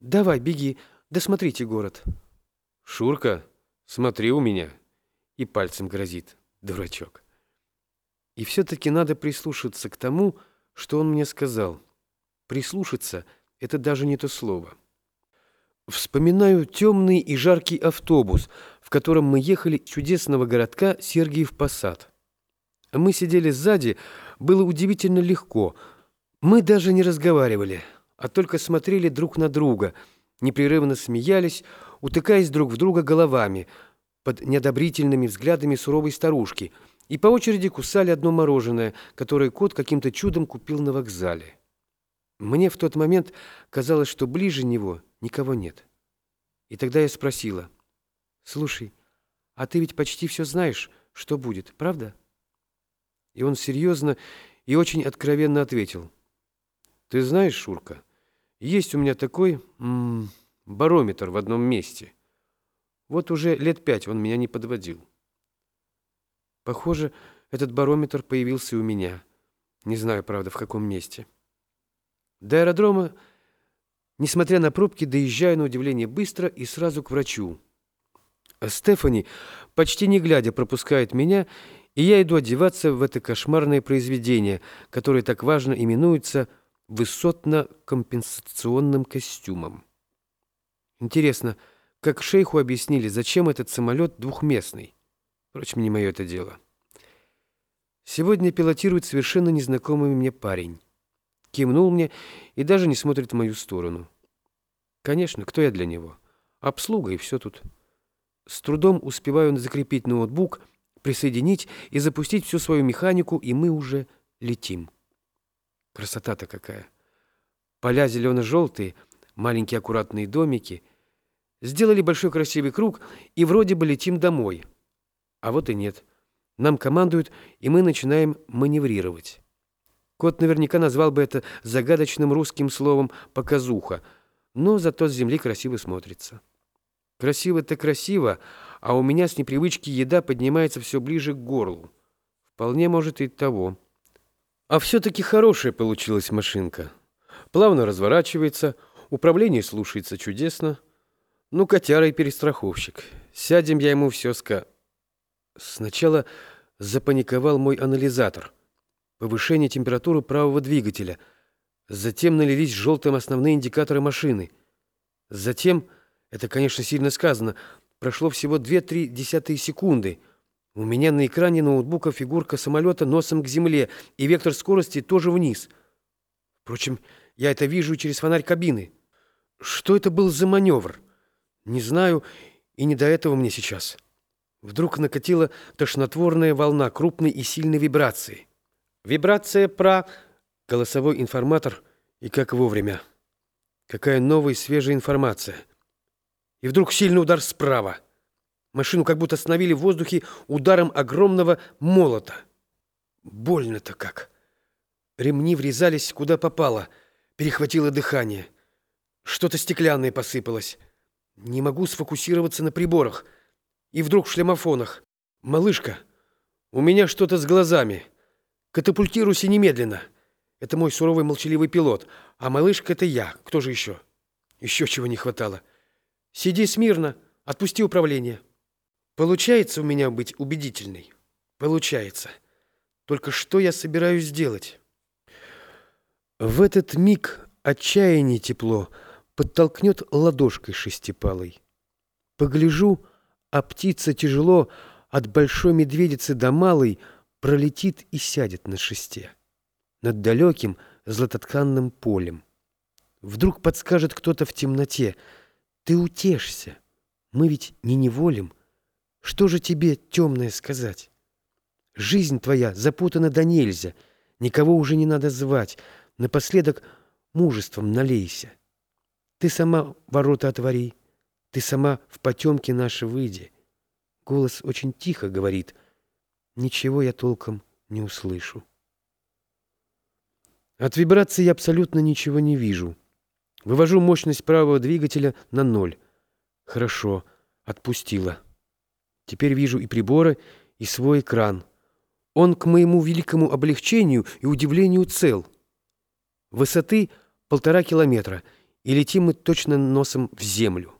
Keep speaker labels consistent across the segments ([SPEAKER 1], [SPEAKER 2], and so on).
[SPEAKER 1] Давай, беги, досмотрите город.
[SPEAKER 2] Шурка, смотри у меня. И пальцем грозит, дурачок.
[SPEAKER 1] И все-таки надо прислушаться к тому, что он мне сказал. Прислушаться — это даже не то слово. Вспоминаю темный и жаркий автобус, в котором мы ехали из чудесного городка Сергиев Посад. Мы сидели сзади, было удивительно легко. Мы даже не разговаривали, а только смотрели друг на друга, непрерывно смеялись, утыкаясь друг в друга головами под неодобрительными взглядами суровой старушки и по очереди кусали одно мороженое, которое кот каким-то чудом купил на вокзале. Мне в тот момент казалось, что ближе него никого нет. И тогда я спросила, «Слушай, а ты ведь почти все знаешь, что будет, правда?» И он серьезно и очень откровенно ответил. «Ты знаешь, Шурка, есть у меня такой м -м, барометр в одном месте. Вот уже лет пять он меня не подводил». Похоже, этот барометр появился у меня. Не знаю, правда, в каком месте. До аэродрома, несмотря на пробки, доезжаю на удивление быстро и сразу к врачу. А Стефани, почти не глядя, пропускает меня и я иду одеваться в это кошмарное произведение, которое так важно именуется высотно-компенсационным костюмом. Интересно, как шейху объяснили, зачем этот самолет двухместный? Впрочем, не мое это дело. Сегодня пилотирует совершенно незнакомый мне парень. Кивнул мне и даже не смотрит в мою сторону. Конечно, кто я для него? Обслуга и все тут. С трудом успеваю закрепить ноутбук — присоединить и запустить всю свою механику, и мы уже летим. Красота-то какая! Поля зелено-желтые, маленькие аккуратные домики. Сделали большой красивый круг, и вроде бы летим домой. А вот и нет. Нам командуют, и мы начинаем маневрировать. Кот наверняка назвал бы это загадочным русским словом «показуха», но зато с земли красиво смотрится. Красиво-то красиво, а у меня с непривычки еда поднимается все ближе к горлу. Вполне может и того. А все-таки хорошая получилась машинка. Плавно разворачивается, управление слушается чудесно. Ну, котяра и перестраховщик. Сядем, я ему все ска... Сначала запаниковал мой анализатор. Повышение температуры правого двигателя. Затем налились желтым основные индикаторы машины. Затем, это, конечно, сильно сказано, Прошло всего 2-3 десятые секунды. У меня на экране ноутбука фигурка самолета носом к земле, и вектор скорости тоже вниз. Впрочем, я это вижу через фонарь кабины. Что это был за маневр? Не знаю, и не до этого мне сейчас. Вдруг накатила тошнотворная волна крупной и сильной вибрации. Вибрация про... Голосовой информатор, и как вовремя. Какая новая свежая информация. И вдруг сильный удар справа. Машину как будто остановили в воздухе ударом огромного молота. Больно-то как. Ремни врезались куда попало. Перехватило дыхание. Что-то стеклянное посыпалось. Не могу сфокусироваться на приборах. И вдруг в шлемофонах. «Малышка, у меня что-то с глазами. Катапультируйся немедленно. Это мой суровый молчаливый пилот. А малышка — это я. Кто же еще? Еще чего не хватало». Сиди смирно, отпусти управление. Получается у меня быть убедительной? Получается. Только что я собираюсь сделать? В этот миг отчаяние тепло подтолкнет ладошкой шестипалой. Погляжу, а птица тяжело от большой медведицы до малой пролетит и сядет на шесте. Над далеким златотканным полем. Вдруг подскажет кто-то в темноте — ты утешься. Мы ведь не неволим. Что же тебе темное сказать? Жизнь твоя запутана до нельзя. Никого уже не надо звать. Напоследок мужеством налейся. Ты сама ворота отвори. Ты сама в потемке наши выйди. Голос очень тихо говорит. Ничего я толком не услышу. От вибрации я абсолютно ничего не вижу. Вывожу мощность правого двигателя на ноль. Хорошо, отпустила. Теперь вижу и приборы, и свой экран. Он к моему великому облегчению и удивлению цел. Высоты полтора километра, и летим мы точно носом в землю.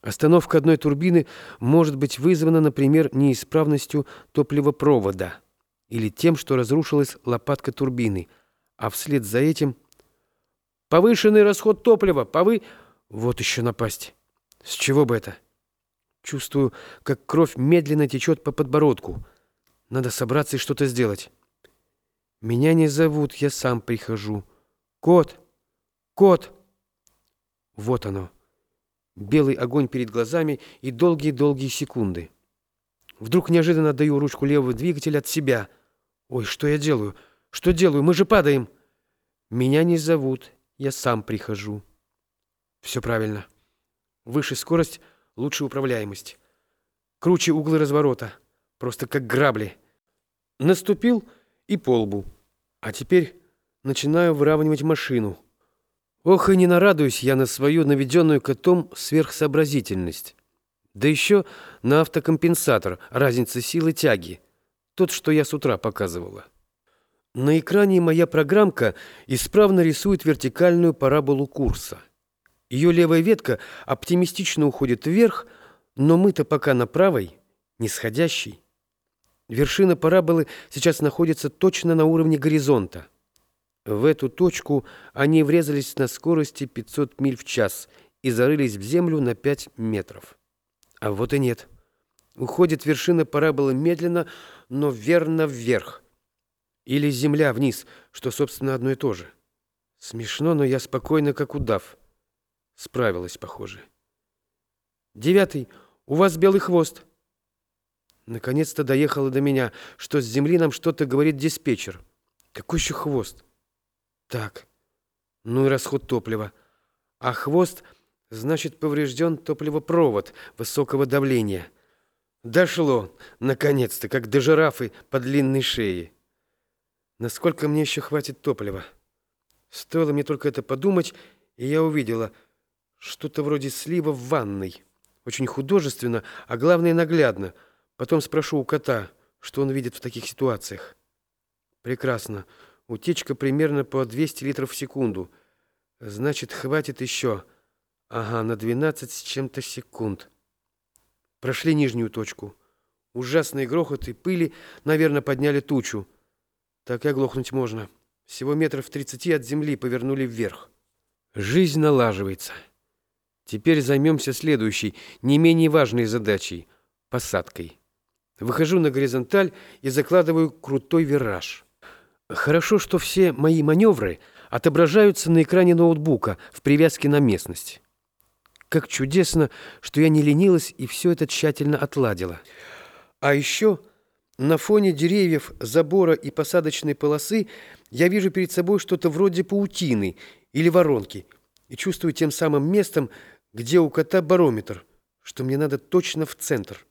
[SPEAKER 1] Остановка одной турбины может быть вызвана, например, неисправностью топливопровода или тем, что разрушилась лопатка турбины, а вслед за этим повышенный расход топлива, повы... Вот еще напасть. С чего бы это? Чувствую, как кровь медленно течет по подбородку. Надо собраться и что-то сделать. Меня не зовут, я сам прихожу. Кот! Кот! Вот оно. Белый огонь перед глазами и долгие-долгие секунды. Вдруг неожиданно отдаю ручку левого двигателя от себя. Ой, что я делаю? Что делаю? Мы же падаем. Меня не зовут, я сам прихожу. Все правильно. Выше скорость, лучше управляемость. Круче углы разворота. Просто как грабли. Наступил и по лбу. А теперь начинаю выравнивать машину. Ох, и не нарадуюсь я на свою наведенную котом сверхсообразительность. Да еще на автокомпенсатор разницы силы тяги. Тот, что я с утра показывала. На экране моя программка исправно рисует вертикальную параболу курса. Ее левая ветка оптимистично уходит вверх, но мы-то пока на правой, нисходящей. Вершина параболы сейчас находится точно на уровне горизонта. В эту точку они врезались на скорости 500 миль в час и зарылись в землю на 5 метров. А вот и нет. Уходит вершина параболы медленно, но верно вверх. Или земля вниз, что, собственно, одно и то же. Смешно, но я спокойно, как удав. Справилась, похоже. Девятый. У вас белый хвост. Наконец-то доехало до меня, что с земли нам что-то говорит диспетчер. Какой еще хвост? Так, ну и расход топлива. А хвост, значит, поврежден топливопровод высокого давления. Дошло, наконец-то, как до жирафы по длинной шее. Насколько мне еще хватит топлива? Стоило мне только это подумать, и я увидела что-то вроде слива в ванной. Очень художественно, а главное наглядно — Потом спрошу у кота, что он видит в таких ситуациях. Прекрасно. Утечка примерно по 200 литров в секунду. Значит, хватит еще. Ага, на 12 с чем-то секунд. Прошли нижнюю точку. Ужасные грохоты пыли, наверное, подняли тучу. Так и оглохнуть можно. Всего метров 30 от земли повернули вверх. Жизнь налаживается. Теперь займемся следующей, не менее важной задачей — посадкой. Выхожу на горизонталь и закладываю крутой вираж. Хорошо, что все мои маневры отображаются на экране ноутбука в привязке на местность. Как чудесно, что я не ленилась и все это тщательно отладила. А еще на фоне деревьев, забора и посадочной полосы я вижу перед собой что-то вроде паутины или воронки и чувствую тем самым местом, где у кота барометр, что мне надо точно в центр.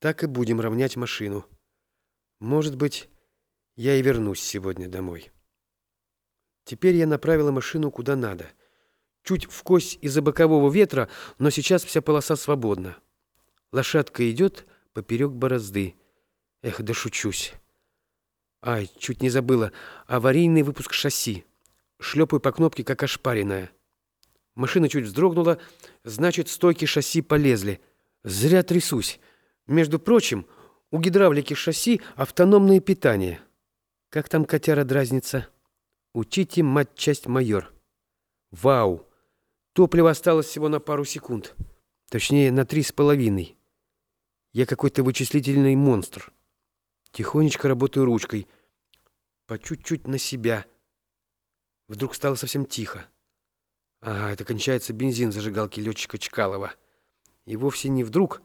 [SPEAKER 1] Так и будем равнять машину. Может быть, я и вернусь сегодня домой. Теперь я направила машину куда надо. Чуть в кость из-за бокового ветра, но сейчас вся полоса свободна. Лошадка идет поперек борозды. Эх, да шучусь. Ай, чуть не забыла. Аварийный выпуск шасси. Шлепаю по кнопке, как ошпаренная. Машина чуть вздрогнула, значит, стойки шасси полезли. Зря трясусь. Между прочим, у гидравлики шасси автономное питание. Как там котяра дразнится? Учите, мать, часть майор. Вау! Топлива осталось всего на пару секунд. Точнее, на три с половиной. Я какой-то вычислительный монстр. Тихонечко работаю ручкой. По чуть-чуть на себя. Вдруг стало совсем тихо. Ага, это кончается бензин зажигалки летчика Чкалова. И вовсе не вдруг,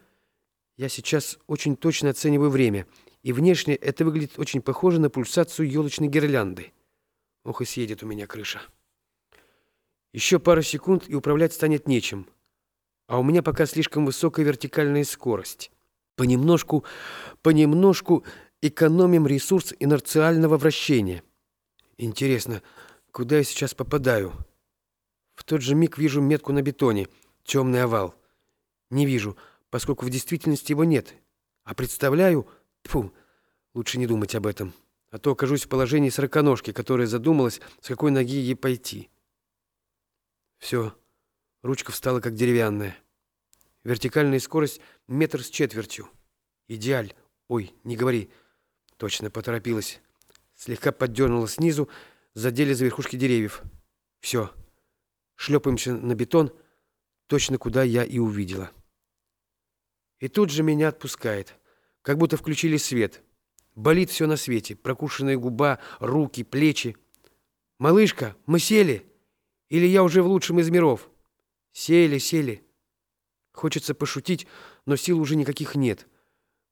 [SPEAKER 1] я сейчас очень точно оцениваю время, и внешне это выглядит очень похоже на пульсацию елочной гирлянды. Ох и съедет у меня крыша. Еще пару секунд, и управлять станет нечем. А у меня пока слишком высокая вертикальная скорость. Понемножку, понемножку экономим ресурс инерциального вращения. Интересно, куда я сейчас попадаю? В тот же миг вижу метку на бетоне, темный овал. Не вижу, поскольку в действительности его нет. А представляю... Фу, лучше не думать об этом. А то окажусь в положении сороконожки, которая задумалась, с какой ноги ей пойти. Все, ручка встала как деревянная. Вертикальная скорость метр с четвертью. Идеаль. Ой, не говори. Точно, поторопилась. Слегка поддернула снизу, задели за верхушки деревьев. Все. Шлепаемся на бетон, точно куда я и увидела. И тут же меня отпускает, как будто включили свет. Болит все на свете, прокушенная губа, руки, плечи. «Малышка, мы сели? Или я уже в лучшем из миров?» «Сели, сели». Хочется пошутить, но сил уже никаких нет.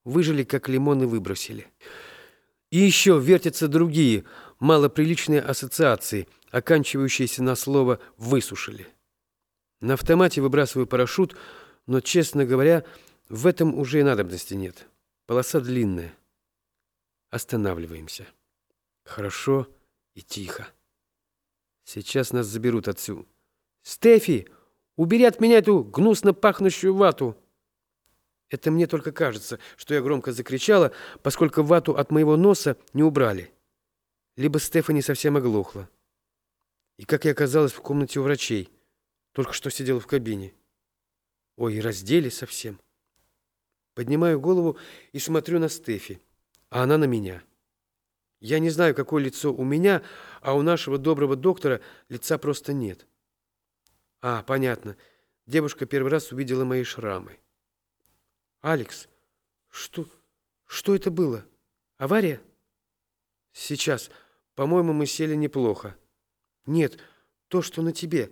[SPEAKER 1] Выжили, как лимоны выбросили. И еще вертятся другие, малоприличные ассоциации, оканчивающиеся на слово «высушили». На автомате выбрасываю парашют, но, честно говоря, в этом уже и надобности нет. Полоса длинная. Останавливаемся. Хорошо и тихо. Сейчас нас заберут отсюда. «Стефи, убери от меня эту гнусно пахнущую вату!» Это мне только кажется, что я громко закричала, поскольку вату от моего носа не убрали. Либо Стефани совсем оглохла. И как я оказалась в комнате у врачей. Только что сидела в кабине. Ой, раздели совсем. Поднимаю голову и смотрю на Стефи, а она на меня. Я не знаю, какое лицо у меня, а у нашего доброго доктора лица просто нет. А, понятно. Девушка первый раз увидела мои шрамы. «Алекс, что... что это было? Авария?» «Сейчас. По-моему, мы сели неплохо». «Нет, то, что на тебе.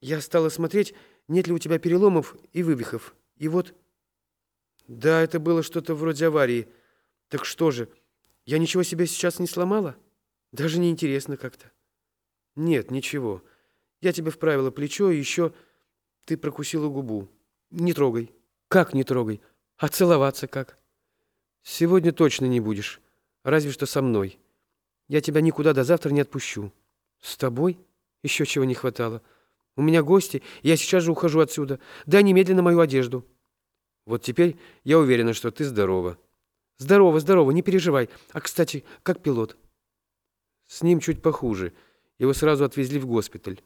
[SPEAKER 1] Я стала смотреть, нет ли у тебя переломов и вывихов. И вот...» «Да, это было что-то вроде аварии. Так что же, я ничего себе сейчас не сломала? Даже не интересно как-то». «Нет, ничего. Я тебе вправила плечо, и еще ты прокусила губу. Не трогай». Как не трогай? А целоваться как? Сегодня точно не будешь. Разве что со мной. Я тебя никуда до завтра не отпущу. С тобой? Еще чего не хватало. У меня гости, я сейчас же ухожу отсюда. Дай немедленно мою одежду. Вот теперь я уверена, что ты здорова. Здорово, здорово, не переживай. А, кстати, как пилот? С ним чуть похуже. Его сразу отвезли в госпиталь.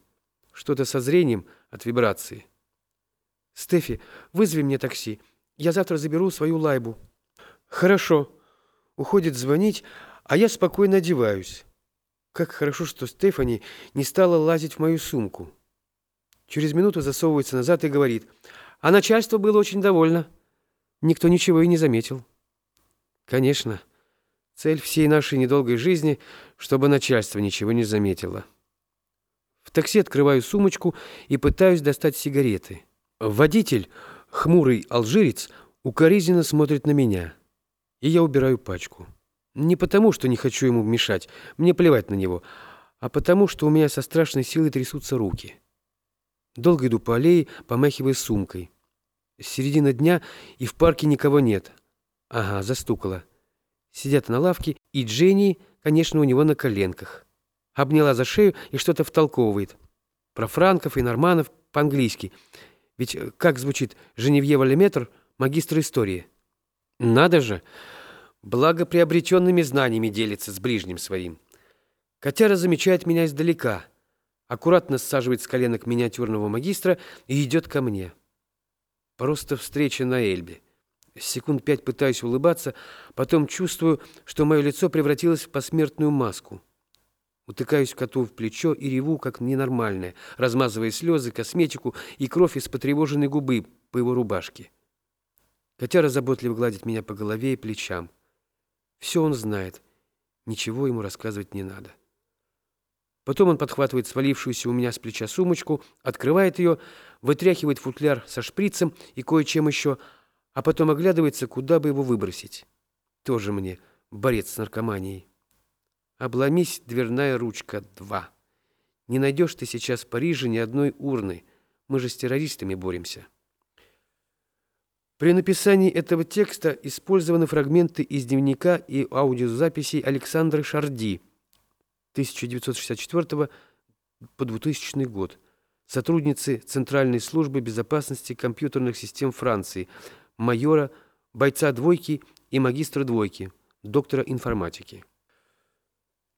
[SPEAKER 1] Что-то со зрением от вибрации. «Стефи, вызови мне такси. Я завтра заберу свою лайбу». «Хорошо». Уходит звонить, а я спокойно одеваюсь. Как хорошо, что Стефани не стала лазить в мою сумку. Через минуту засовывается назад и говорит, а начальство было очень довольно. Никто ничего и не заметил. Конечно, цель всей нашей недолгой жизни, чтобы начальство ничего не заметило. В такси открываю сумочку и пытаюсь достать сигареты. Водитель, хмурый алжирец, укоризненно смотрит на меня, и я убираю пачку. Не потому, что не хочу ему мешать, мне плевать на него, а потому, что у меня со страшной силой трясутся руки. Долго иду по аллее, помахивая сумкой. Середина дня, и в парке никого нет. Ага, застукала. Сидят на лавке, и Дженни, конечно, у него на коленках. Обняла за шею и что-то втолковывает. Про франков и норманов по-английски — ведь э, как звучит Женевьева Леметр, магистр истории? Надо же! Благоприобретенными знаниями делится с ближним своим. Котяра замечает меня издалека, аккуратно саживает с коленок миниатюрного магистра и идет ко мне. Просто встреча на Эльбе. Секунд пять пытаюсь улыбаться, потом чувствую, что мое лицо превратилось в посмертную маску. Утыкаюсь коту в плечо и реву, как ненормальная, размазывая слезы, косметику и кровь из потревоженной губы по его рубашке. Котяра заботливо гладит меня по голове и плечам. Все он знает, ничего ему рассказывать не надо. Потом он подхватывает свалившуюся у меня с плеча сумочку, открывает ее, вытряхивает футляр со шприцем и кое-чем еще, а потом оглядывается, куда бы его выбросить. Тоже мне борец с наркоманией. Обломись, дверная ручка, два. Не найдешь ты сейчас в Париже ни одной урны. Мы же с террористами боремся. При написании этого текста использованы фрагменты из дневника и аудиозаписей Александры Шарди 1964 по 2000 год, сотрудницы Центральной службы безопасности компьютерных систем Франции, майора, бойца двойки и магистра двойки, доктора информатики.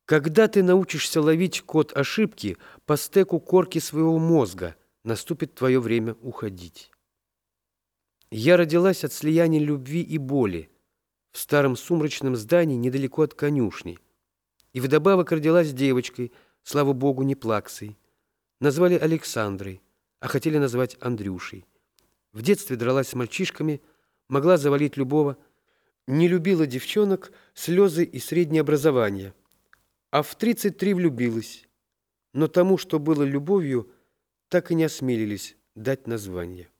[SPEAKER 1] Когда ты научишься ловить код ошибки по стеку корки своего мозга, наступит твое время уходить. Я родилась от слияния любви и боли в старом сумрачном здании недалеко от конюшни. И вдобавок родилась девочкой, слава богу, не плаксой. Назвали Александрой, а хотели назвать Андрюшей. В детстве дралась с мальчишками, могла завалить любого, не любила девчонок, слезы и среднее образование. А в 33 влюбилась, но тому, что было любовью, так и не осмелились дать название.